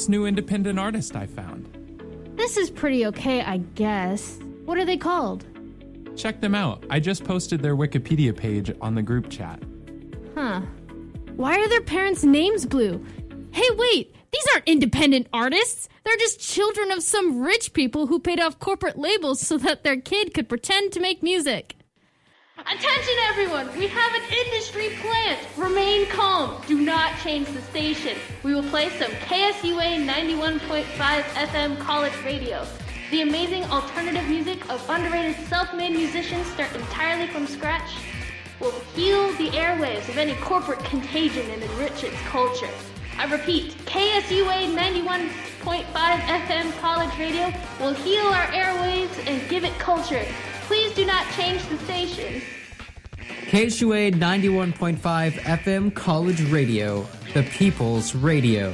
This new independent artist I found. This is pretty okay, I guess. What are they called? Check them out. I just posted their Wikipedia page on the group chat. Huh. Why are their parents' names blue? Hey, wait! These aren't independent artists! They're just children of some rich people who paid off corporate labels so that their kid could pretend to make music. Attention, everyone! We have an industry plant! Remain calm. Do not change the station. We will play some KSUA 91.5 FM college radio. The amazing alternative music of underrated self made musicians start entirely from scratch will heal the airwaves of any corporate contagion and enrich its culture. I repeat, KSUA 91.5 FM college radio will heal our airwaves and give it culture. Please do not change the station. KSUA 91.5 FM College Radio, the People's Radio.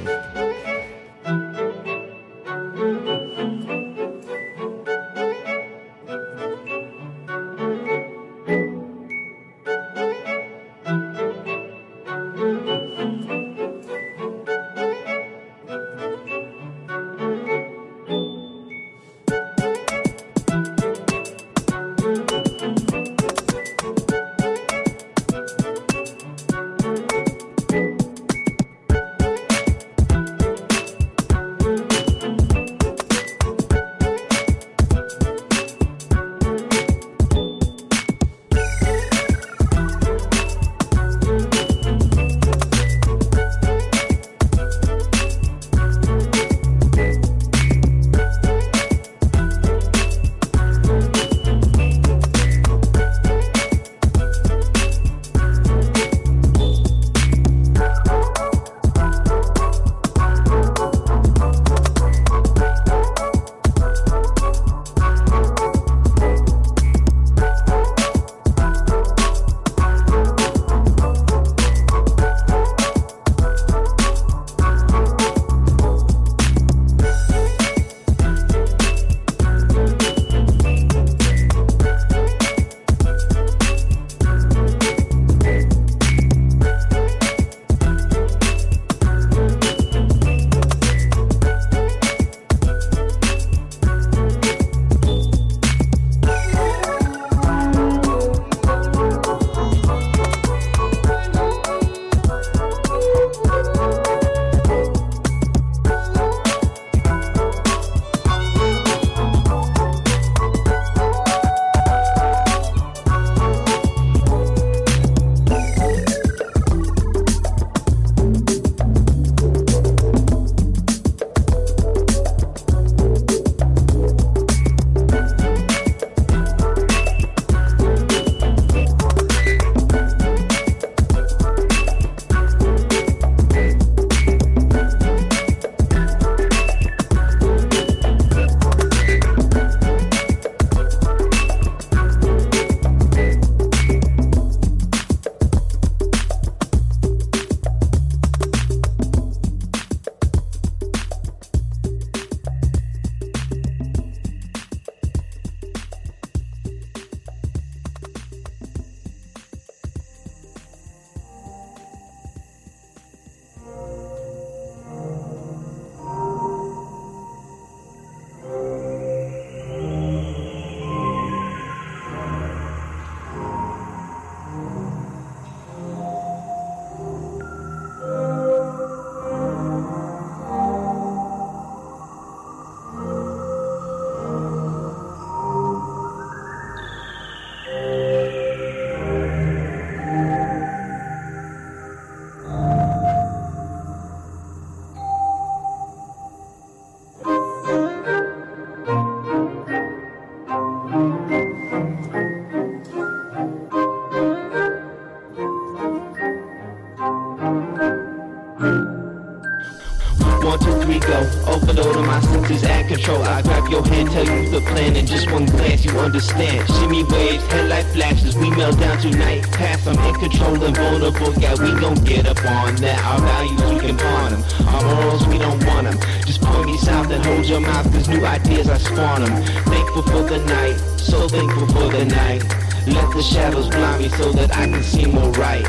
Control. I grab your hand, tell you the plan, and just one glance you understand. Shimmy waves, headlight flashes, we melt down tonight. Pass, I'm in control and vulnerable. Yeah, we gon' get up on that. Our values, we can pawn them. Our morals, we don't want them. Just point me south and hold your mouth, cause new ideas I spawn them. Thankful for the night, so thankful for the night. Let the shadows blind me so that I can see more right.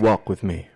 Walk with me.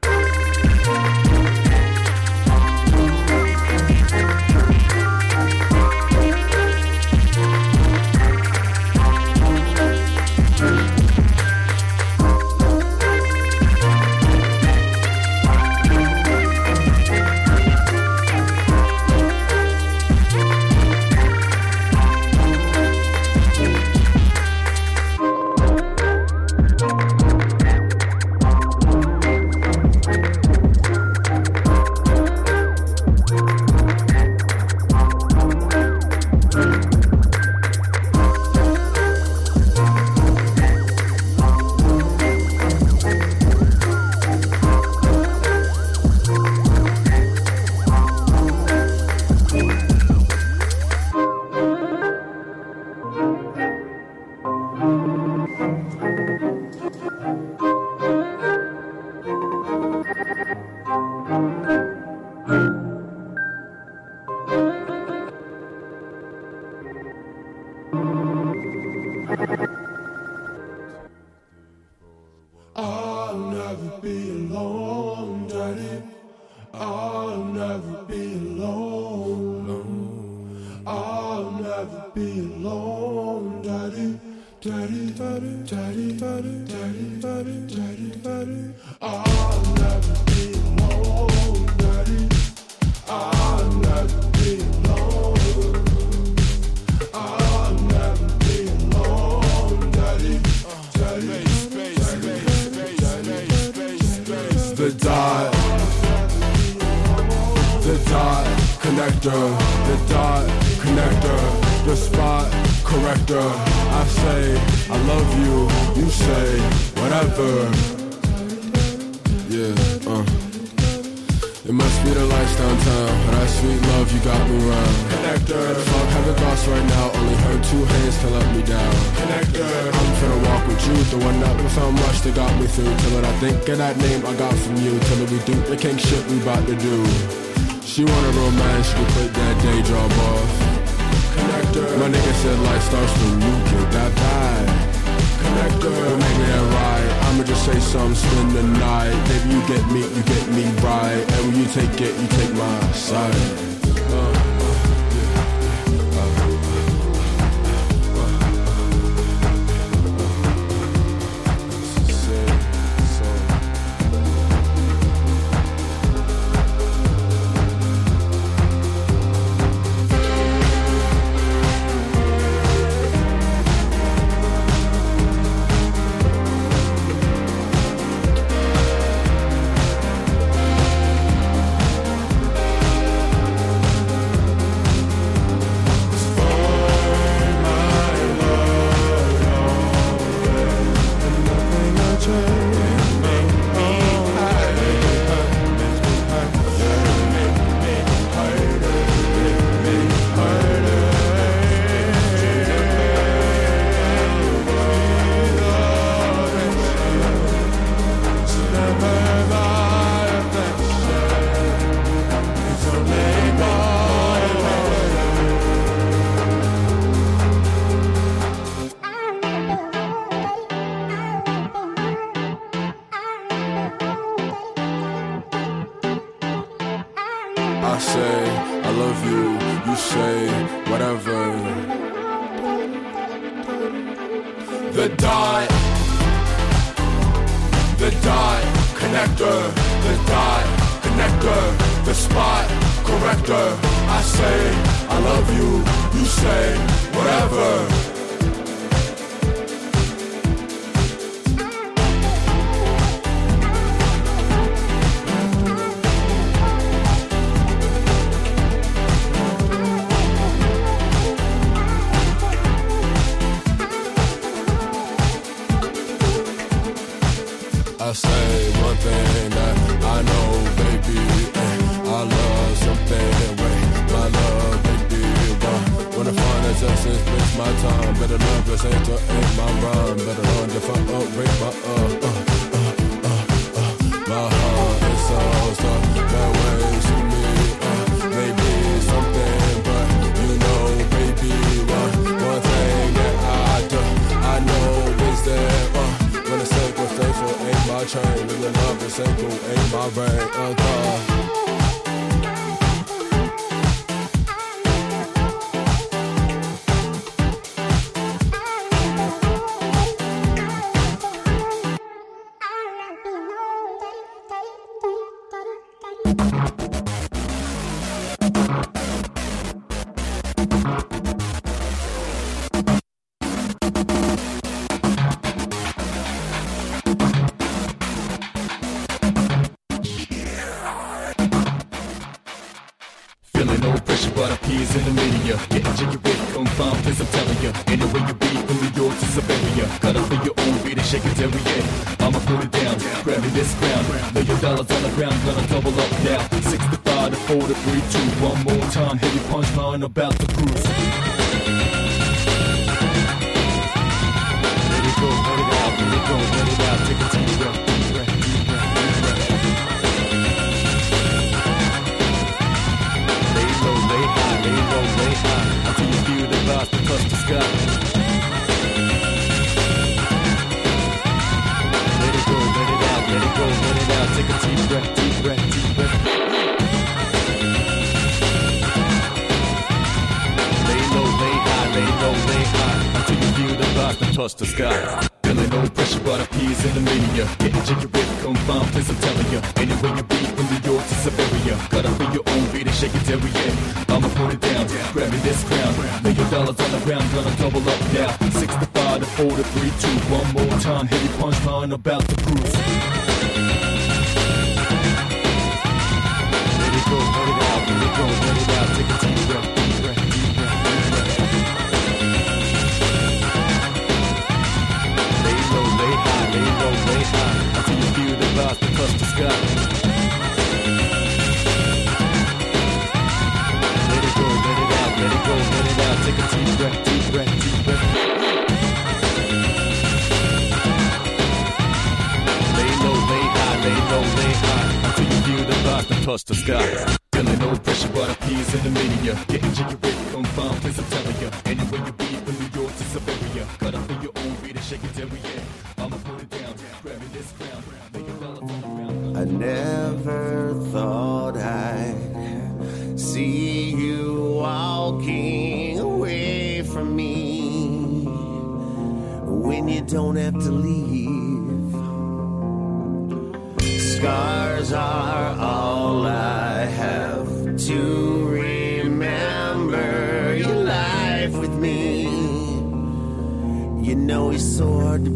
I'll never be alone. I'll never be alone, Daddy. Daddy, Daddy, Daddy, Daddy, Daddy, Daddy, Daddy. I'll never be alone, dot connector, the dot connector, the spot corrector. I say I love you, you say whatever. Yeah, uh. It must be the lights downtown. but That sweet love you got me round. Connector. Fuck having thoughts right now. Only heard two hands to let me down. Connector. I'm finna walk with you. The one that was so much that got me through. Till it I think of that name I got from you. Till it we do the king shit we bout to do. She want a romance. She can put that day job off. Connector. My nigga said life starts when you get that bad. Connector. Well, maybe that right. I'ma just say something, spend the night. Baby, you get me, you get me right. And when you take it, you take my side. Let it go, let it out, let it go, let it out. Take a deep breath, deep breath, deep breath. Lay low, lay high, lay low, lay high. Until you feel the darkness touch the sky. Feeling no pressure, but appease in the media. Getting jiggy with confound, please I'm telling ya. never thought I'd see you walking away from me when you don't have to leave. Scars are all I have to remember your life with me. You know it's so hard to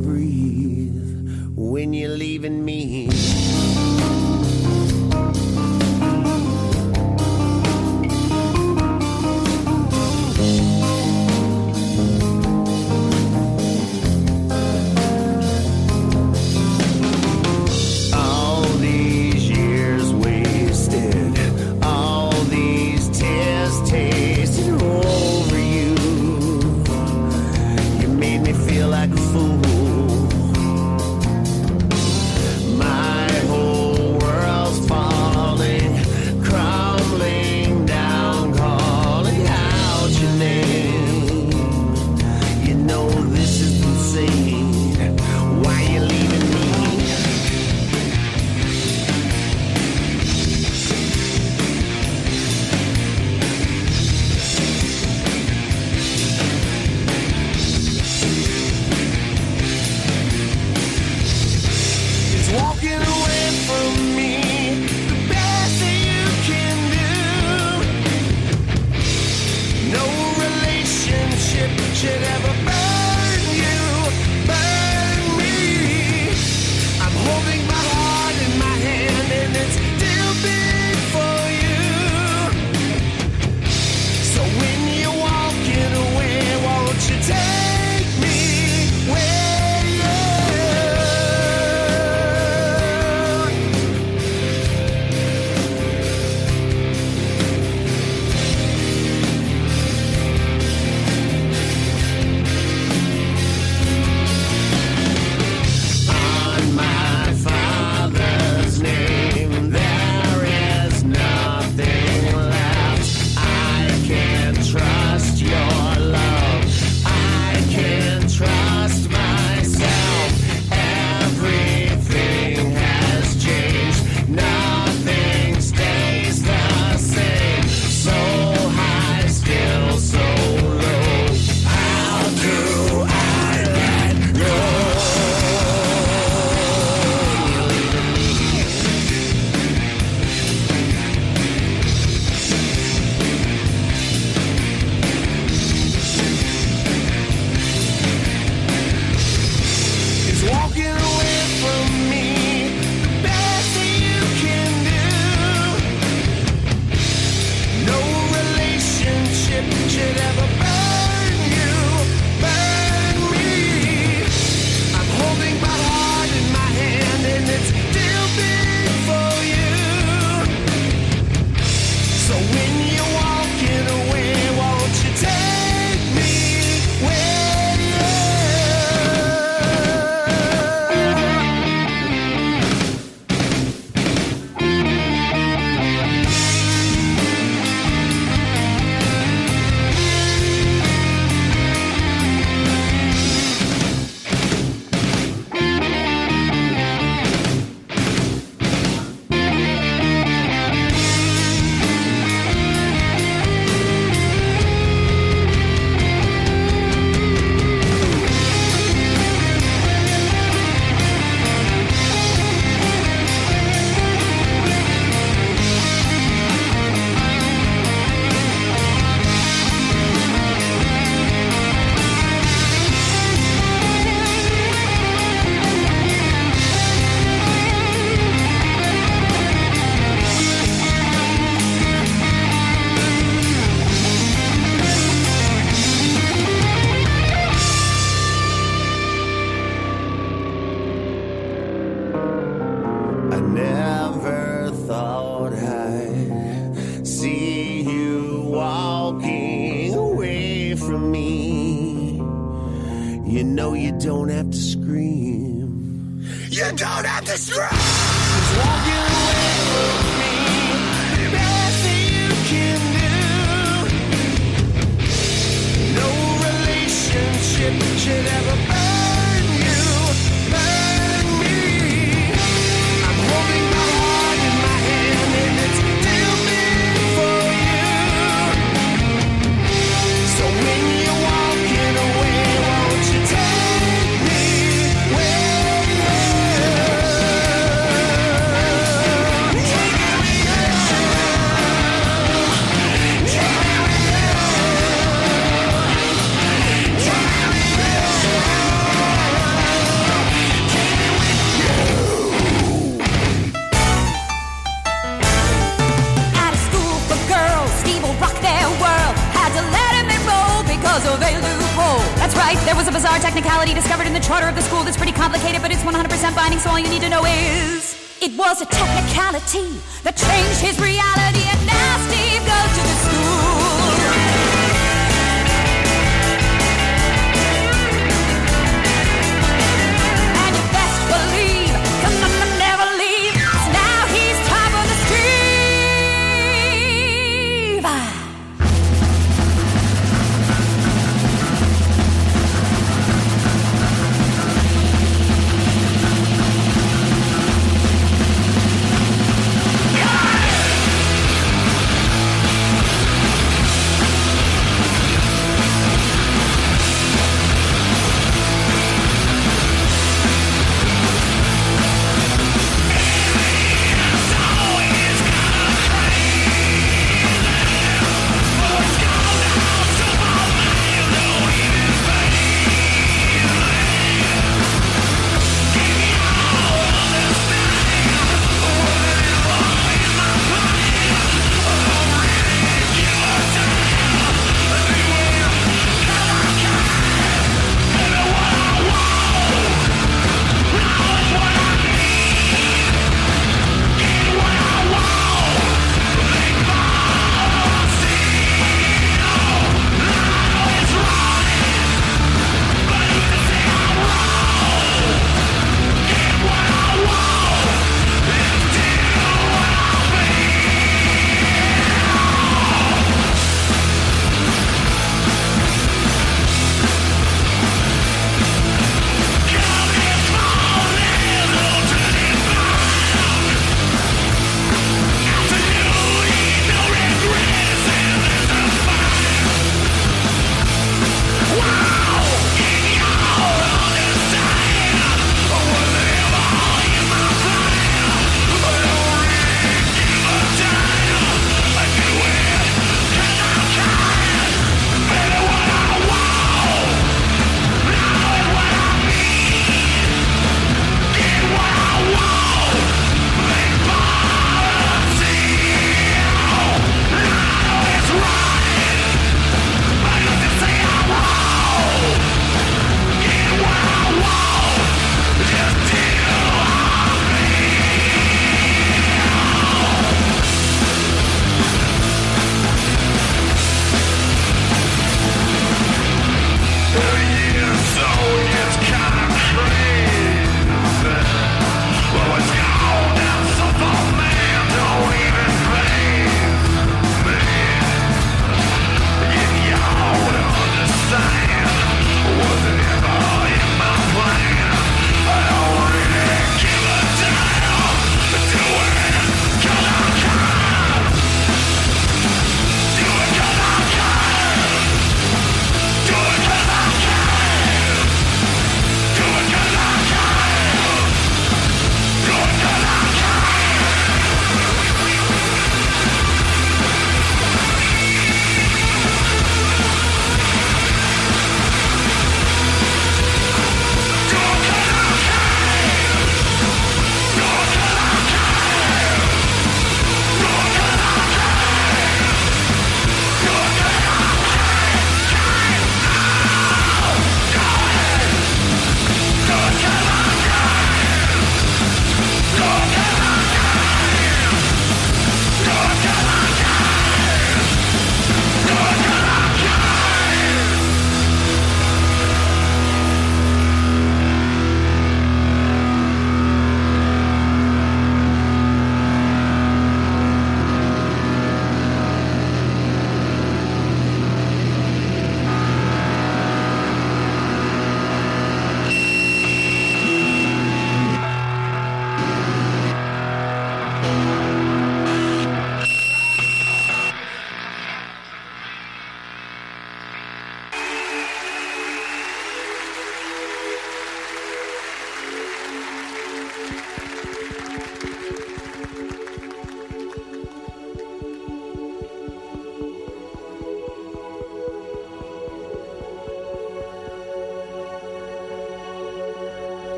was a technicality that changed his reality, and now Steve goes to the school.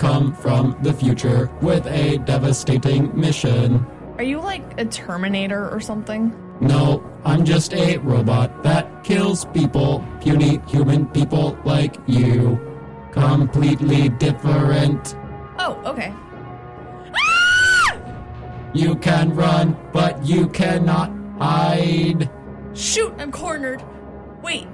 Come from the future with a devastating mission. Are you like a Terminator or something? No, I'm just a robot that kills people, puny human people like you. Completely different. Oh, okay. Ah! You can run, but you cannot hide. Shoot, I'm cornered. Wait,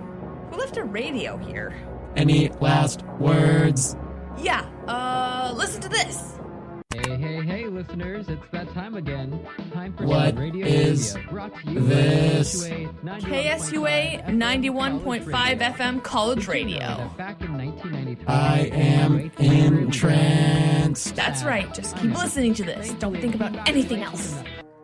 who left a radio here? Any last words? Yeah, uh, listen to this. Hey, hey, hey, listeners, it's that time again. Time for What radio is trivia, brought to you this? by KSUA 91.5 FM College Radio. Back in 1993. I am entranced. That's right, just keep listening to this. Don't think about anything else.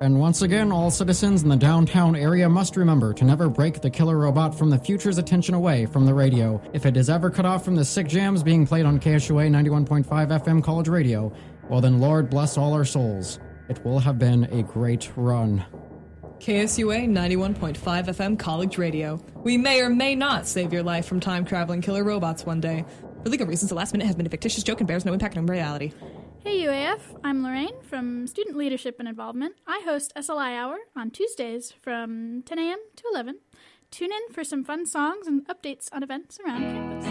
And once again, all citizens in the downtown area must remember to never break the killer robot from the future's attention away from the radio. If it is ever cut off from the sick jams being played on KSUA 91.5 FM College Radio, well then, Lord bless all our souls. It will have been a great run. KSUA 91.5 FM College Radio. We may or may not save your life from time traveling killer robots one day. For legal reasons, the last minute has been a fictitious joke and bears no impact on reality. Hey UAF, I'm Lorraine from Student Leadership and Involvement. I host SLI Hour on Tuesdays from 10 a.m. to 11. Tune in for some fun songs and updates on events around campus.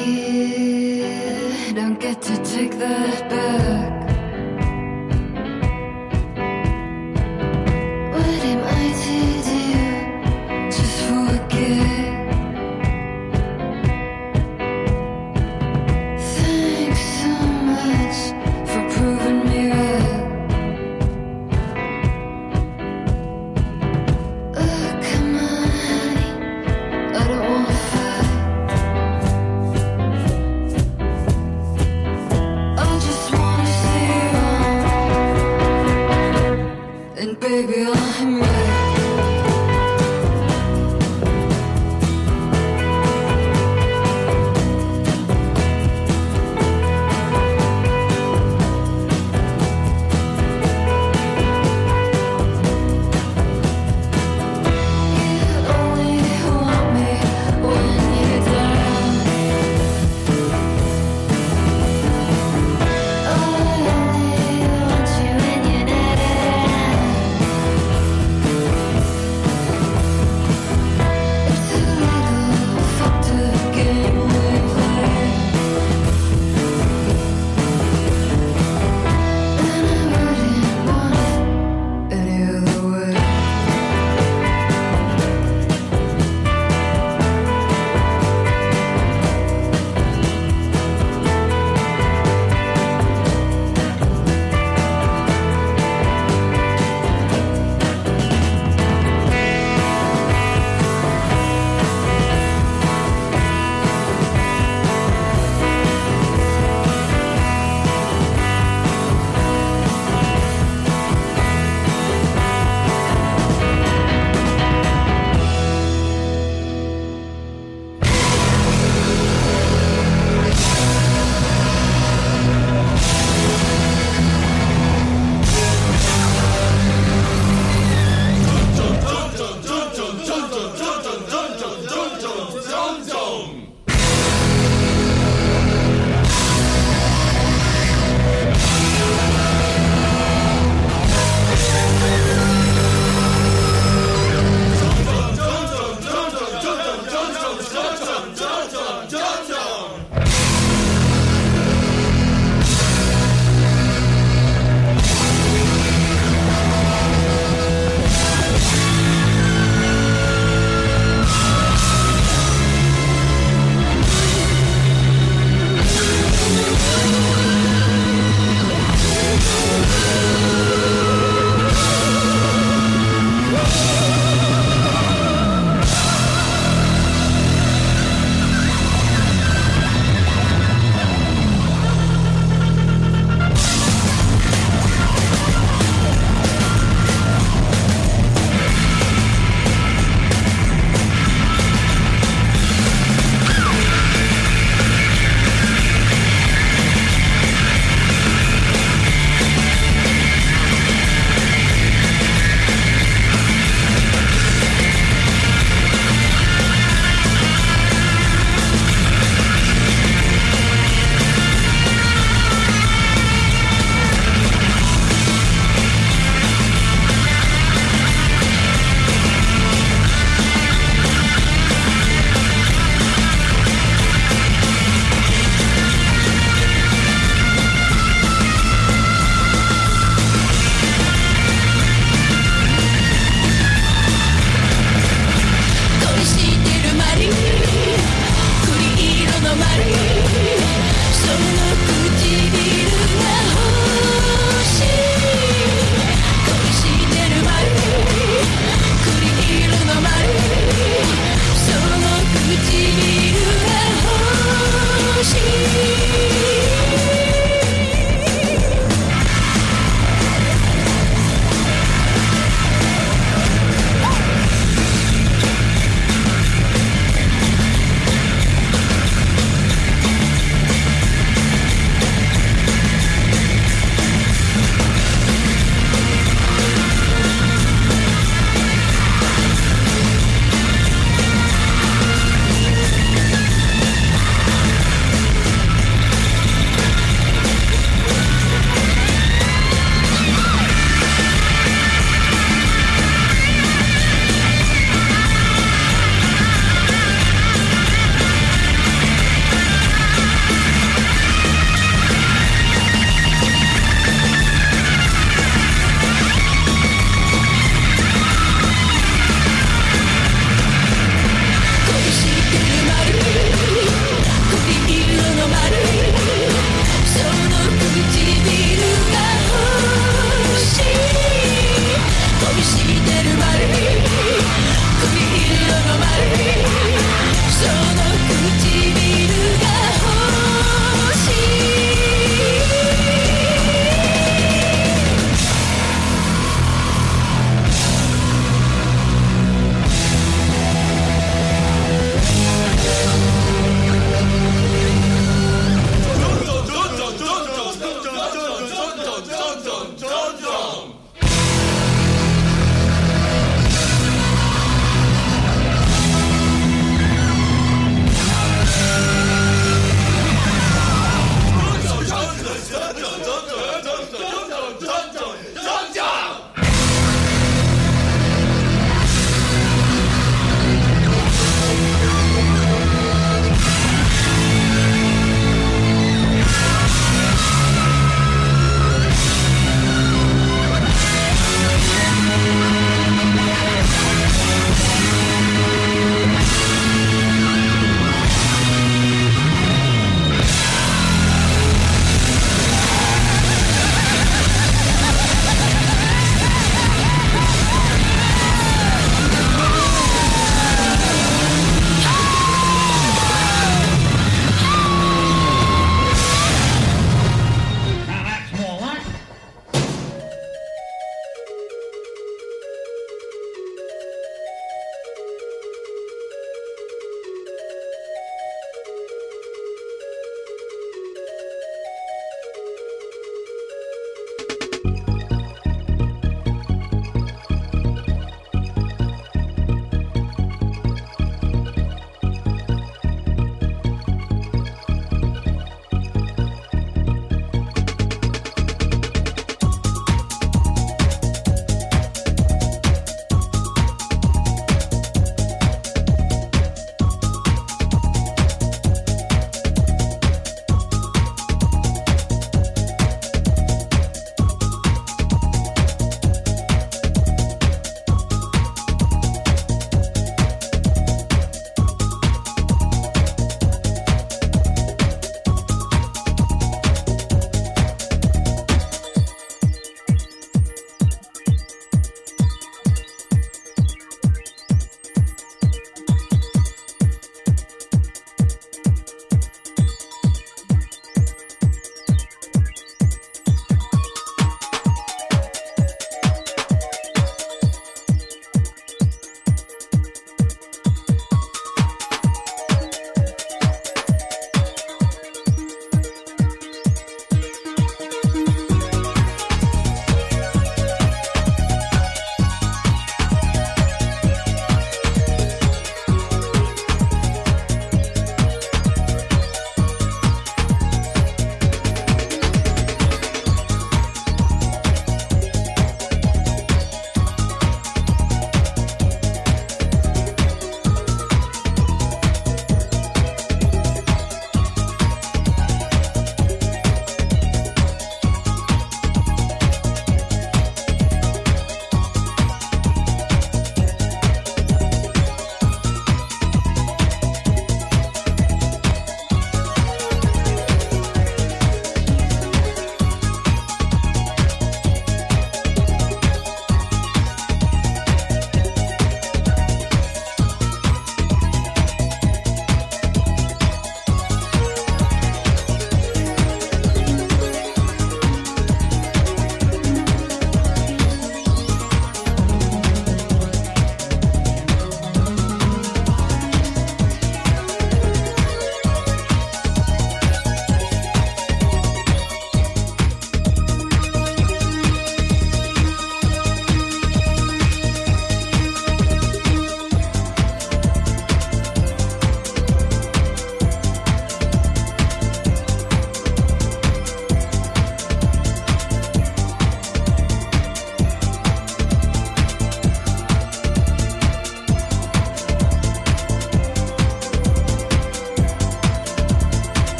You don't get to take that back.